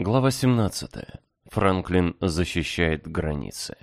Глава 17. Франклин защищает границы.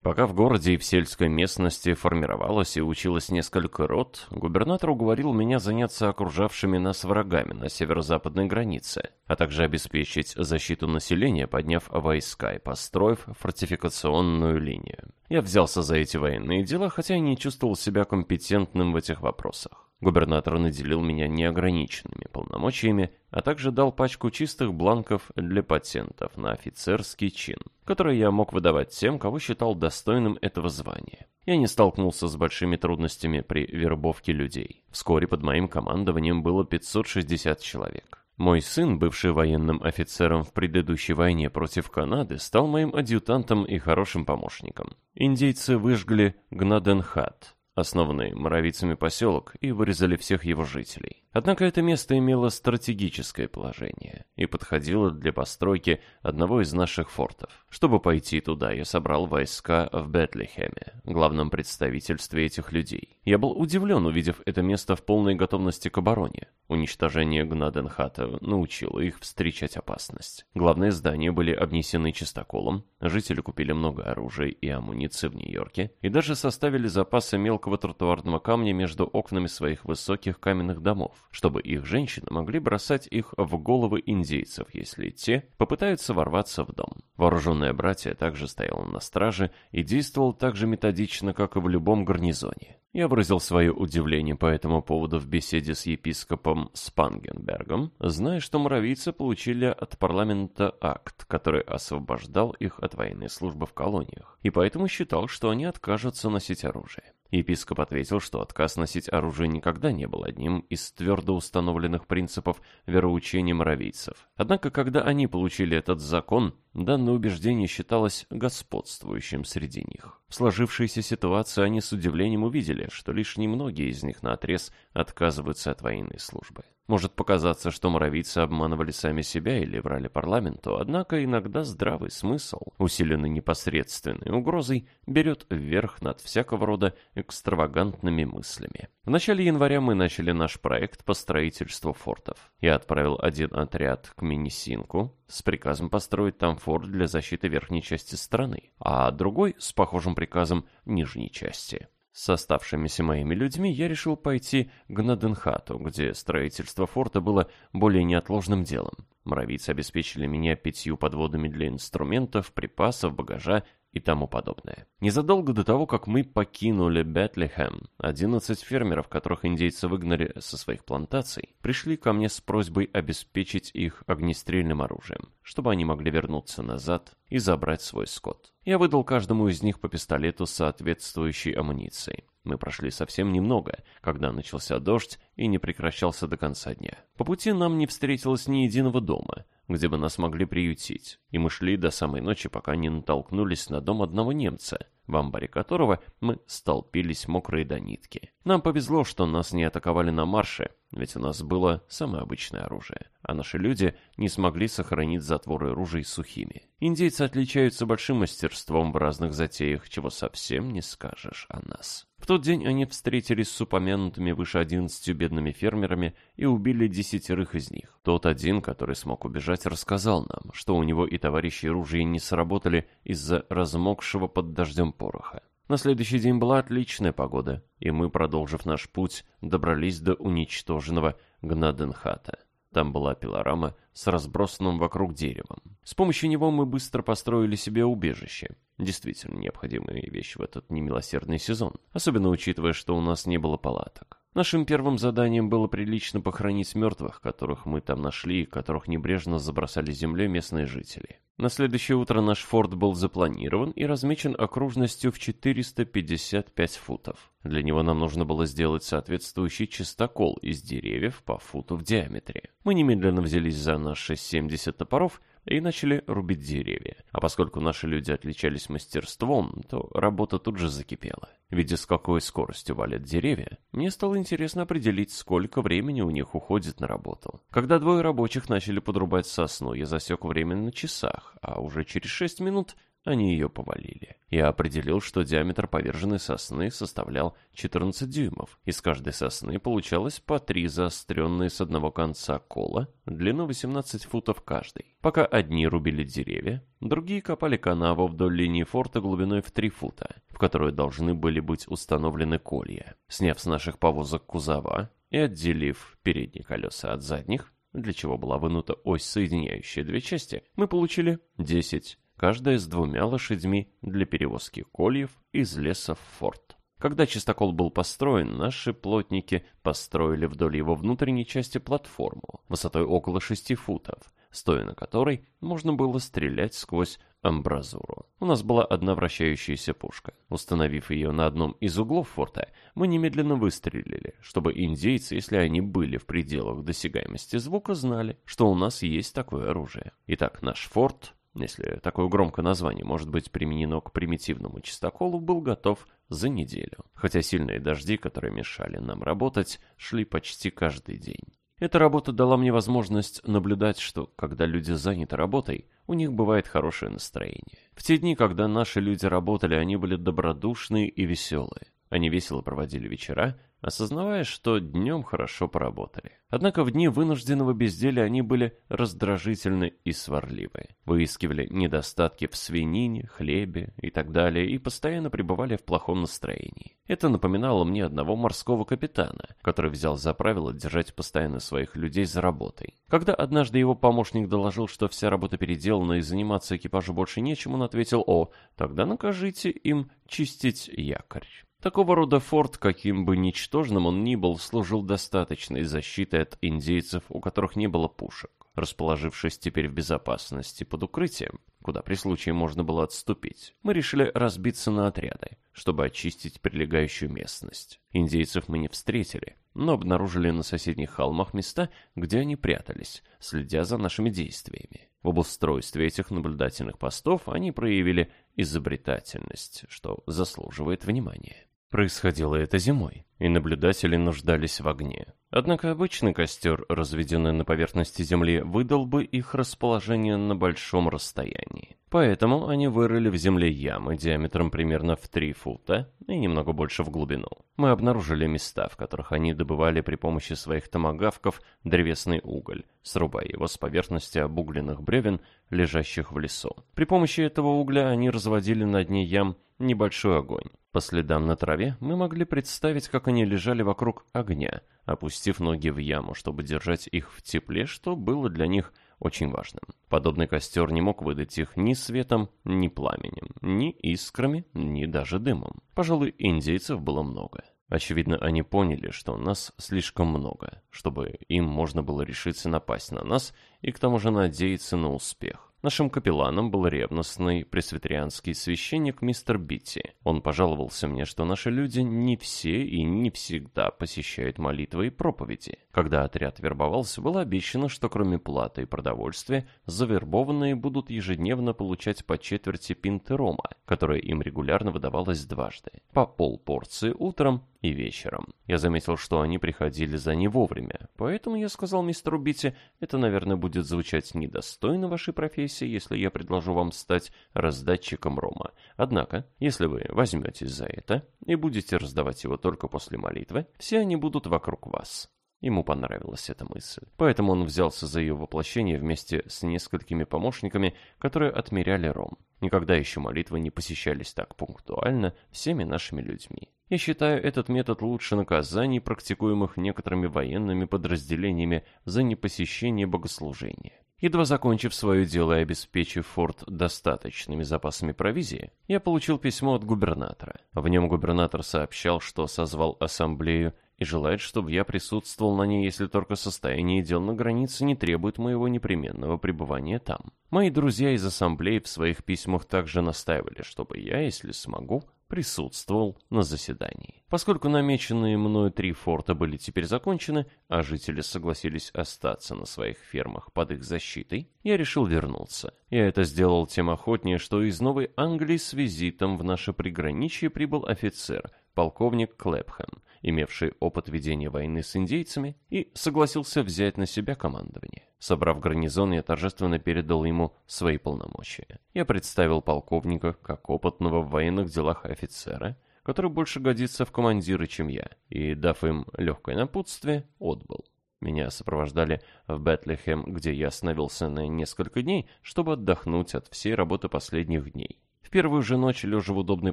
Пока в городе и в сельской местности формировалось и училось несколько род, губернатор уговорил меня заняться окружавшими нас врагами на северо-западной границе, а также обеспечить защиту населения, подняв войска и построив фортификационную линию. Я взялся за эти военные дела, хотя и не чувствовал себя компетентным в этих вопросах. Губернатор наделил меня неограниченными полномочиями, а также дал пачку чистых бланков для патентов на офицерский чин, которые я мог выдавать тем, кого считал достойным этого звания. Я не столкнулся с большими трудностями при вербовке людей. Вскоре под моим командованием было 560 человек. Мой сын, бывший военным офицером в предыдущей войне против Канады, стал моим адъютантом и хорошим помощником. Индейцы выжгли Гнаденхат, основанный моровицами поселок, и вырезали всех его жителей. Однако это место имело стратегическое положение и подходило для постройки одного из наших фортов. Чтобы пойти туда, я собрал войска в Бетлехеме, главном представительстве этих людей. Я был удивлен, увидев это место в полной готовности к обороне. Уничтожение Гнаденхата научило их встречать опасность. Главные здания были обнесены чистоколом, жители купили много оружия и амуниции в Нью-Йорке и даже составили запасы мелкого тротуарного камня между окнами своих высоких каменных домов чтобы их женщины могли бросать их в головы индейцев, если те попытаются ворваться в дом. Вооруженное братья также стояло на страже и действовал так же методично, как и в любом гарнизоне. Я выразил свое удивление по этому поводу в беседе с епископом Спангенбергом, зная, что муравийцы получили от парламента акт, который освобождал их от военной службы в колониях, и поэтому считал, что они откажутся носить оружие. Епископ ответил, что отказ носить оружие никогда не был одним из твердо установленных принципов вероучения моровийцев. Однако, когда они получили этот закон, данное убеждение считалось господствующим среди них. В сложившейся ситуации они с удивлением увидели, что лишь немногие из них наотрез отказываются от военной службы. Может показаться, что моровийцы обманывали сами себя или врали парламенту, однако иногда здравый смысл, усиленный непосредственной угрозой, берет вверх над всякого рода экстравагантными мыслями. В начале января мы начали наш проект по строительству фортов. Я отправил один отряд к Минисинку с приказом построить там форт для защиты верхней части страны, а другой с похожим приказом нижней части. С оставшимися моими людьми я решил пойти к Наденхату, где строительство форта было более неотложным делом. Муравийцы обеспечили меня пятью подводами для инструментов, припасов, багажа и тому подобное. Незадолго до того, как мы покинули Бетлехем, 11 фермеров, которых индейцы выгнали со своих плантаций, пришли ко мне с просьбой обеспечить их огнестрельным оружием, чтобы они могли вернуться назад и забрать свой скот. Я выдал каждому из них по пистолету с соответствующей амуницией. Мы прошли совсем немного, когда начался дождь и не прекращался до конца дня. По пути нам не встретилось ни единого дома, где бы нас могли приютить, и мы шли до самой ночи, пока не натолкнулись на дом одного немца, в амбаре которого мы столпились мокрые до нитки. Нам повезло, что нас не атаковали на марше, ведь у нас было самое обычное оружие, а наши люди не смогли сохранить затворы ружей сухими. Индейцы отличаются большим мастерством в разных затеях, чего совсем не скажешь о нас. В тот день они встретились с упомянутыми выше одиннадцатью бедными фермерами и убили десятерых из них. Тот один, который смог убежать, рассказал нам, что у него и товарищи ружья не сработали из-за размокшего под дождем пороха. На следующий день была отличная погода, и мы, продолжив наш путь, добрались до уничтоженного Гнаденхата. Там была пилорама с разбросанным вокруг деревом. С помощью него мы быстро построили себе убежище. Действительно необходимая вещь в этот немилосердный сезон, особенно учитывая, что у нас не было палаток. Нашим первым заданием было прилично похоронить мертвых, которых мы там нашли и которых небрежно забросали землей местные жители. На следующее утро наш форт был запланирован и размечен окружностью в 455 футов. Для него нам нужно было сделать соответствующий чистокол из деревьев по футу в диаметре. Мы немедленно взялись за наши 70 топоров и начали рубить деревья. А поскольку наши люди отличались мастерством, то работа тут же закипела. Видя, с какой скоростью валят деревья, мне стало интересно определить, сколько времени у них уходит на работу. Когда двое рабочих начали подрубать сосну, я засек время на часах, а уже через шесть минут они ее повалили. Я определил, что диаметр поверженной сосны составлял 14 дюймов. Из каждой сосны получалось по три заостренные с одного конца кола, длину 18 футов каждый. Пока одни рубили деревья, другие копали канаву вдоль линии форта глубиной в 3 фута, в которую должны были быть установлены колья. Сняв с наших повозок кузова и отделив передние колеса от задних, для чего была вынута ось, соединяющая две части, мы получили 10 каждая с двумя лошадьми для перевозки кольев из леса в форт. Когда чистокол был построен, наши плотники построили вдоль его внутренней части платформу, высотой около шести футов, стоя на которой можно было стрелять сквозь амбразуру. У нас была одна вращающаяся пушка. Установив ее на одном из углов форта, мы немедленно выстрелили, чтобы индейцы, если они были в пределах досягаемости звука, знали, что у нас есть такое оружие. Итак, наш форт если такое громкое название может быть применено к примитивному чистоколу, был готов за неделю. Хотя сильные дожди, которые мешали нам работать, шли почти каждый день. Эта работа дала мне возможность наблюдать, что, когда люди заняты работой, у них бывает хорошее настроение. В те дни, когда наши люди работали, они были добродушные и веселые. Они весело проводили вечера, осознавая, что днем хорошо поработали. Однако в дни вынужденного безделия они были раздражительны и сварливы, выискивали недостатки в свинине, хлебе и так далее и постоянно пребывали в плохом настроении. Это напоминало мне одного морского капитана, который взял за правило держать постоянно своих людей за работой. Когда однажды его помощник доложил, что вся работа переделана и заниматься экипажу больше нечем, он ответил «О, тогда накажите им чистить якорь». Такого рода форт, каким бы ничтожным он ни был, служил достаточной защитой от индейцев, у которых не было пушек. Расположившись теперь в безопасности под укрытием, куда при случае можно было отступить, мы решили разбиться на отряды, чтобы очистить прилегающую местность. Индейцев мы не встретили, но обнаружили на соседних холмах места, где они прятались, следя за нашими действиями. В обустройстве этих наблюдательных постов они проявили изобретательность, что заслуживает внимания. Происходило это зимой, и наблюдатели нуждались в огне. Однако обычный костер, разведенный на поверхности земли, выдал бы их расположение на большом расстоянии. Поэтому они вырыли в земле ямы диаметром примерно в 3 фута и немного больше в глубину. Мы обнаружили места, в которых они добывали при помощи своих томагавков древесный уголь, срубая его с поверхности обугленных бревен, лежащих в лесу. При помощи этого угля они разводили на дне ям небольшой огонь. По следам на траве мы могли представить, как они лежали вокруг огня, опустив ноги в яму, чтобы держать их в тепле, что было для них очень важным. Подобный костер не мог выдать их ни светом, ни пламенем, ни искрами, ни даже дымом. Пожалуй, индейцев было много. Очевидно, они поняли, что нас слишком много, чтобы им можно было решиться напасть на нас и к тому же надеяться на успех. Нашим капелланом был ревностный пресвитерианский священник мистер Битти. Он пожаловался мне, что наши люди не все и не всегда посещают молитвы и проповеди. Когда отряд вербовался, было обещано, что кроме платы и продовольствия, завербованные будут ежедневно получать по четверти пинты рома, которая им регулярно выдавалась дважды, по полпорции утром и вечером. Я заметил, что они приходили за не вовремя, поэтому я сказал мистеру Битти, это, наверное, будет звучать недостойно вашей профессии, если я предложу вам стать раздатчиком рома. Однако, если вы возьметесь за это и будете раздавать его только после молитвы, все они будут вокруг вас. Ему понравилась эта мысль. Поэтому он взялся за ее воплощение вместе с несколькими помощниками, которые отмеряли ром. Никогда еще молитвы не посещались так пунктуально всеми нашими людьми. Я считаю этот метод лучше наказаний, практикуемых некоторыми военными подразделениями за непосещение богослужения. Едва закончив свое дело и обеспечив форт достаточными запасами провизии, я получил письмо от губернатора. В нем губернатор сообщал, что созвал ассамблею и желает, чтобы я присутствовал на ней, если только состояние дел на границе не требует моего непременного пребывания там. Мои друзья из ассамблеи в своих письмах также настаивали, чтобы я, если смогу, присутствовал на заседании. Поскольку намеченные мною три форта были теперь закончены, а жители согласились остаться на своих фермах под их защитой, я решил вернуться. Я это сделал тем охотнее, что из Новой Англии с визитом в наше приграничье прибыл офицер, полковник Клэпхэм, имевший опыт ведения войны с индейцами, и согласился взять на себя командование. Собрав гарнизон, я торжественно передал ему свои полномочия. Я представил полковника как опытного в военных делах офицера, который больше годится в командиры, чем я, и, дав им легкое напутствие, отбыл. Меня сопровождали в Бетлехем, где я остановился на несколько дней, чтобы отдохнуть от всей работы последних дней. В первую же ночь, лежа в удобной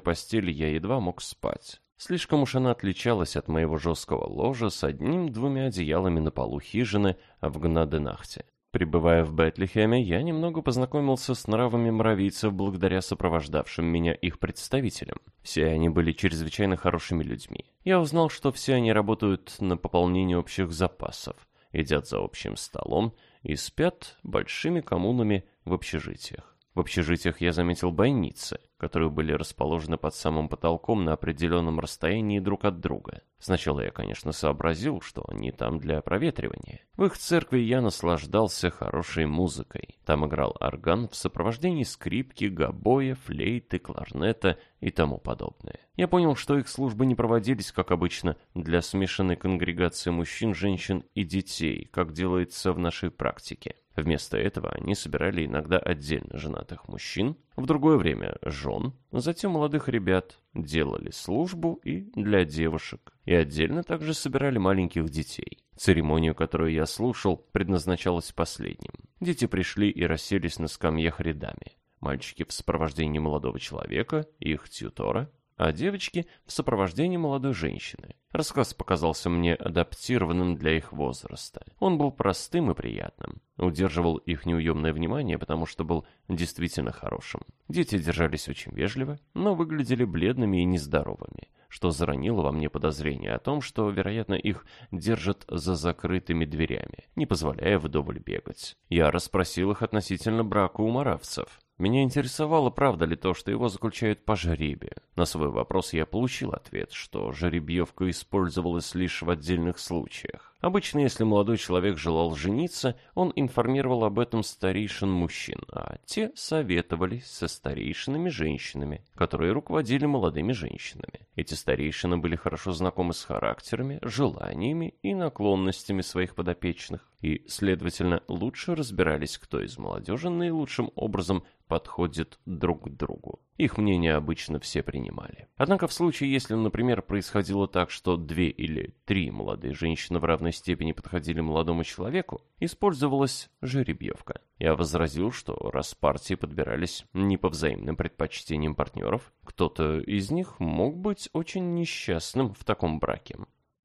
постели, я едва мог спать. Слишком уж она отличалась от моего жесткого ложа с одним-двумя одеялами на полу хижины в Гнаденахте. Прибывая в Бетлихеме, я немного познакомился с нравами муравийцев благодаря сопровождавшим меня их представителям. Все они были чрезвычайно хорошими людьми. Я узнал, что все они работают на пополнение общих запасов, едят за общим столом и спят большими коммунами в общежитиях. В общежитиях я заметил бойницы, которые были расположены под самым потолком на определенном расстоянии друг от друга. Сначала я, конечно, сообразил, что они там для проветривания. В их церкви я наслаждался хорошей музыкой. Там играл орган в сопровождении скрипки, гобоя, флейты, кларнета и тому подобное. Я понял, что их службы не проводились, как обычно, для смешанной конгрегации мужчин, женщин и детей, как делается в нашей практике. Вместо этого они собирали иногда отдельно женатых мужчин, в другое время жен, затем молодых ребят, делали службу и для девушек, и отдельно также собирали маленьких детей. Церемонию, которую я слушал, предназначалась последним. Дети пришли и расселись на скамьях рядами. Мальчики в сопровождении молодого человека, их тьютора, а девочки в сопровождении молодой женщины. Рассказ показался мне адаптированным для их возраста. Он был простым и приятным. Удерживал их неуемное внимание, потому что был действительно хорошим. Дети держались очень вежливо, но выглядели бледными и нездоровыми, что заронило во мне подозрение о том, что, вероятно, их держат за закрытыми дверями, не позволяя вдоволь бегать. Я расспросил их относительно брака у маравцев. Меня интересовало, правда ли то, что его заключают по жеребию. На свой вопрос я получил ответ, что жеребьевка использовалась лишь в отдельных случаях. Обычно, если молодой человек желал жениться, он информировал об этом старейшин мужчин, а те советовались со старейшинами женщинами, которые руководили молодыми женщинами. Эти старейшины были хорошо знакомы с характерами, желаниями и наклонностями своих подопечных, и, следовательно, лучше разбирались, кто из молодежи наилучшим образом подходит друг к другу. Их мнение обычно все принимали. Однако в случае, если, например, происходило так, что две или три молодые женщины в равной степени подходили молодому человеку, использовалась жеребьевка. Я возразил, что раз партии подбирались не по взаимным предпочтениям партнеров, кто-то из них мог быть очень несчастным в таком браке.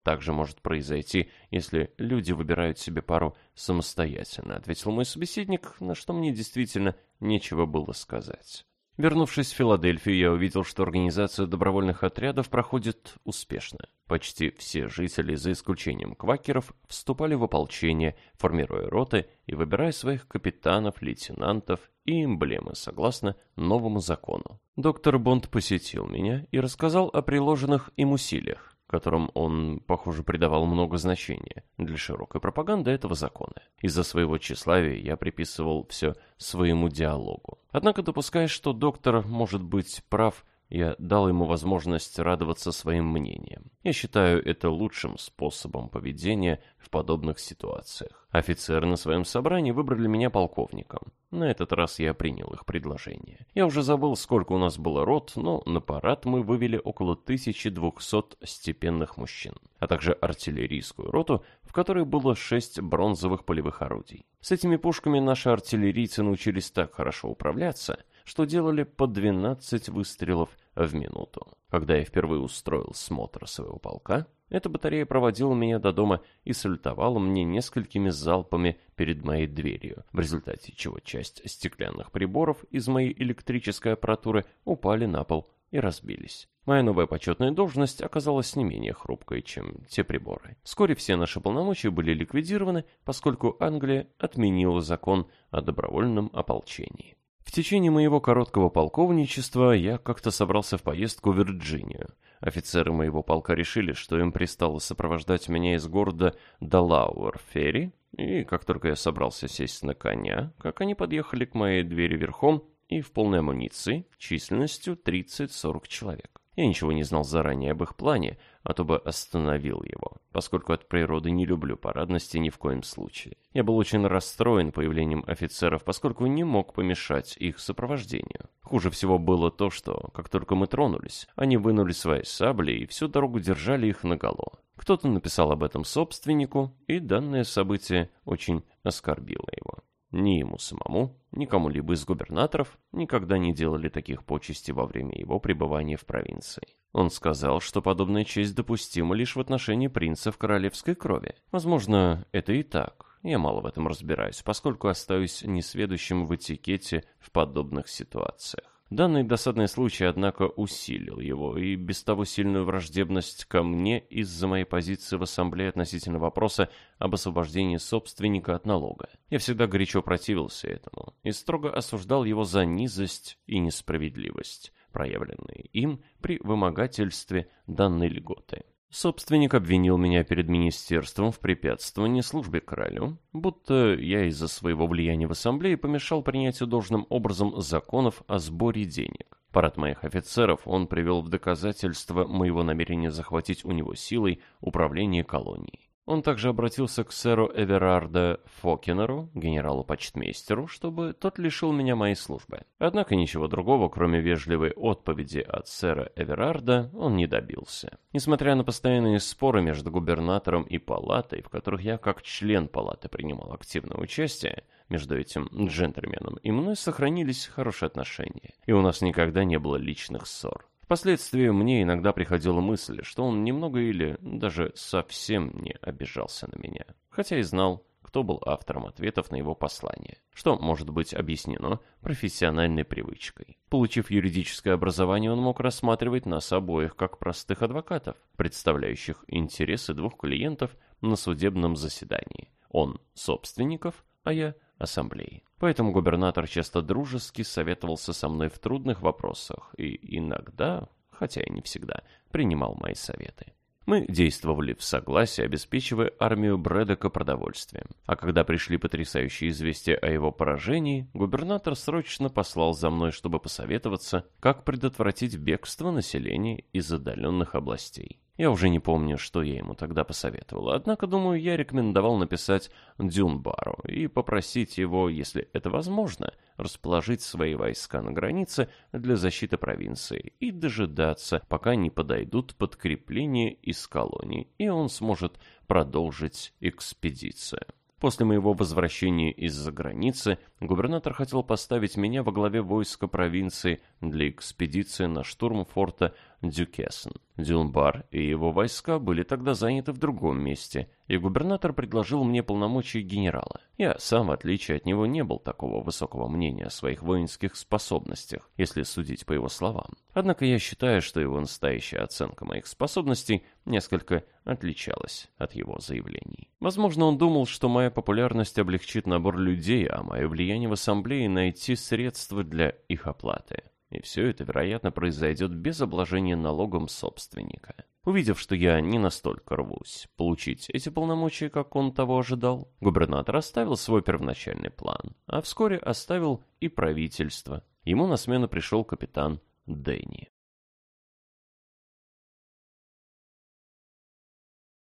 Также может произойти, если люди выбирают себе пару самостоятельно, ответил мой собеседник, на что мне действительно нечего было сказать. Вернувшись в Филадельфию, я увидел, что организация добровольных отрядов проходит успешно. Почти все жители, за исключением квакеров, вступали в ополчение, формируя роты и выбирая своих капитанов, лейтенантов и эмблемы, согласно новому закону. Доктор Бонд посетил меня и рассказал о приложенных им усилиях которым он, похоже, придавал много значения для широкой пропаганды этого закона. Из-за своего тщеславия я приписывал все своему диалогу. Однако, допуская, что доктор может быть прав, я дал ему возможность радоваться своим мнением. Я считаю это лучшим способом поведения в подобных ситуациях. Офицеры на своем собрании выбрали меня полковником. На этот раз я принял их предложение. Я уже забыл, сколько у нас было рот, но на парад мы вывели около 1200 степенных мужчин, а также артиллерийскую роту, в которой было шесть бронзовых полевых орудий. С этими пушками наши артиллерийцы научились так хорошо управляться, что делали по 12 выстрелов в минуту. Когда я впервые устроил смотр своего полка, эта батарея проводила меня до дома и сальтовала мне несколькими залпами перед моей дверью, в результате чего часть стеклянных приборов из моей электрической аппаратуры упали на пол и разбились. Моя новая почетная должность оказалась не менее хрупкой, чем те приборы. Вскоре все наши полномочия были ликвидированы, поскольку Англия отменила закон о добровольном ополчении. В течение моего короткого полковничества я как-то собрался в поездку в Вирджинию. Офицеры моего полка решили, что им пристало сопровождать меня из города до Лауэр-Ферри, и как только я собрался сесть на коня, как они подъехали к моей двери верхом и в полной амуниции, численностью 30-40 человек. Я ничего не знал заранее об их плане, а то бы остановил его, поскольку от природы не люблю парадности ни в коем случае. Я был очень расстроен появлением офицеров, поскольку не мог помешать их сопровождению. Хуже всего было то, что, как только мы тронулись, они вынули свои сабли и всю дорогу держали их наголо. Кто-то написал об этом собственнику, и данное событие очень оскорбило его. Ни ему самому, ни кому-либо из губернаторов никогда не делали таких почестей во время его пребывания в провинции. Он сказал, что подобная честь допустима лишь в отношении принцев королевской крови. Возможно, это и так. Я мало в этом разбираюсь, поскольку остаюсь несведущим в этикете в подобных ситуациях. Данный досадный случай, однако, усилил его и без того сильную враждебность ко мне из-за моей позиции в ассамблее относительно вопроса об освобождении собственника от налога. Я всегда горячо противился этому и строго осуждал его за низость и несправедливость, проявленные им при вымогательстве данной льготы. Собственник обвинил меня перед министерством в препятствовании службе королю, будто я из-за своего влияния в ассамблее помешал принятию должным образом законов о сборе денег. Парад моих офицеров он привел в доказательство моего намерения захватить у него силой управление колонией. Он также обратился к сэру Эверарда Фокинеру, генералу-почтмейстеру, чтобы тот лишил меня моей службы. Однако ничего другого, кроме вежливой отповеди от сэра Эверарда, он не добился. Несмотря на постоянные споры между губернатором и палатой, в которых я как член палаты принимал активное участие, между этим джентльменом и мной сохранились хорошие отношения, и у нас никогда не было личных ссор. Впоследствии мне иногда приходила мысль, что он немного или даже совсем не обижался на меня, хотя и знал, кто был автором ответов на его послание, что может быть объяснено профессиональной привычкой. Получив юридическое образование, он мог рассматривать нас обоих как простых адвокатов, представляющих интересы двух клиентов на судебном заседании. Он – собственников, а я – ассамблеи. Поэтому губернатор часто дружески советовался со мной в трудных вопросах и иногда, хотя и не всегда, принимал мои советы. Мы действовали в согласии, обеспечивая армию Брэдока продовольствием. А когда пришли потрясающие известия о его поражении, губернатор срочно послал за мной, чтобы посоветоваться, как предотвратить бегство населения из отдаленных областей. Я уже не помню, что я ему тогда посоветовал, однако, думаю, я рекомендовал написать Дюнбару и попросить его, если это возможно, расположить свои войска на границе для защиты провинции и дожидаться, пока не подойдут подкрепления из колоний, и он сможет продолжить экспедицию. После моего возвращения из-за границы губернатор хотел поставить меня во главе войска провинции для экспедиции на штурм форта Дюкесен. Дюнбар и его войска были тогда заняты в другом месте, и губернатор предложил мне полномочия генерала. Я сам, в отличие от него, не был такого высокого мнения о своих воинских способностях, если судить по его словам. Однако я считаю, что его настоящая оценка моих способностей несколько отличалась от его заявлений. Возможно, он думал, что моя популярность облегчит набор людей, а мое влияние в ассамблее найти средства для их оплаты. И все это, вероятно, произойдет без обложения налогом собственника. Увидев, что я не настолько рвусь получить эти полномочия, как он того ожидал, губернатор оставил свой первоначальный план, а вскоре оставил и правительство. Ему на смену пришел капитан Дэнни.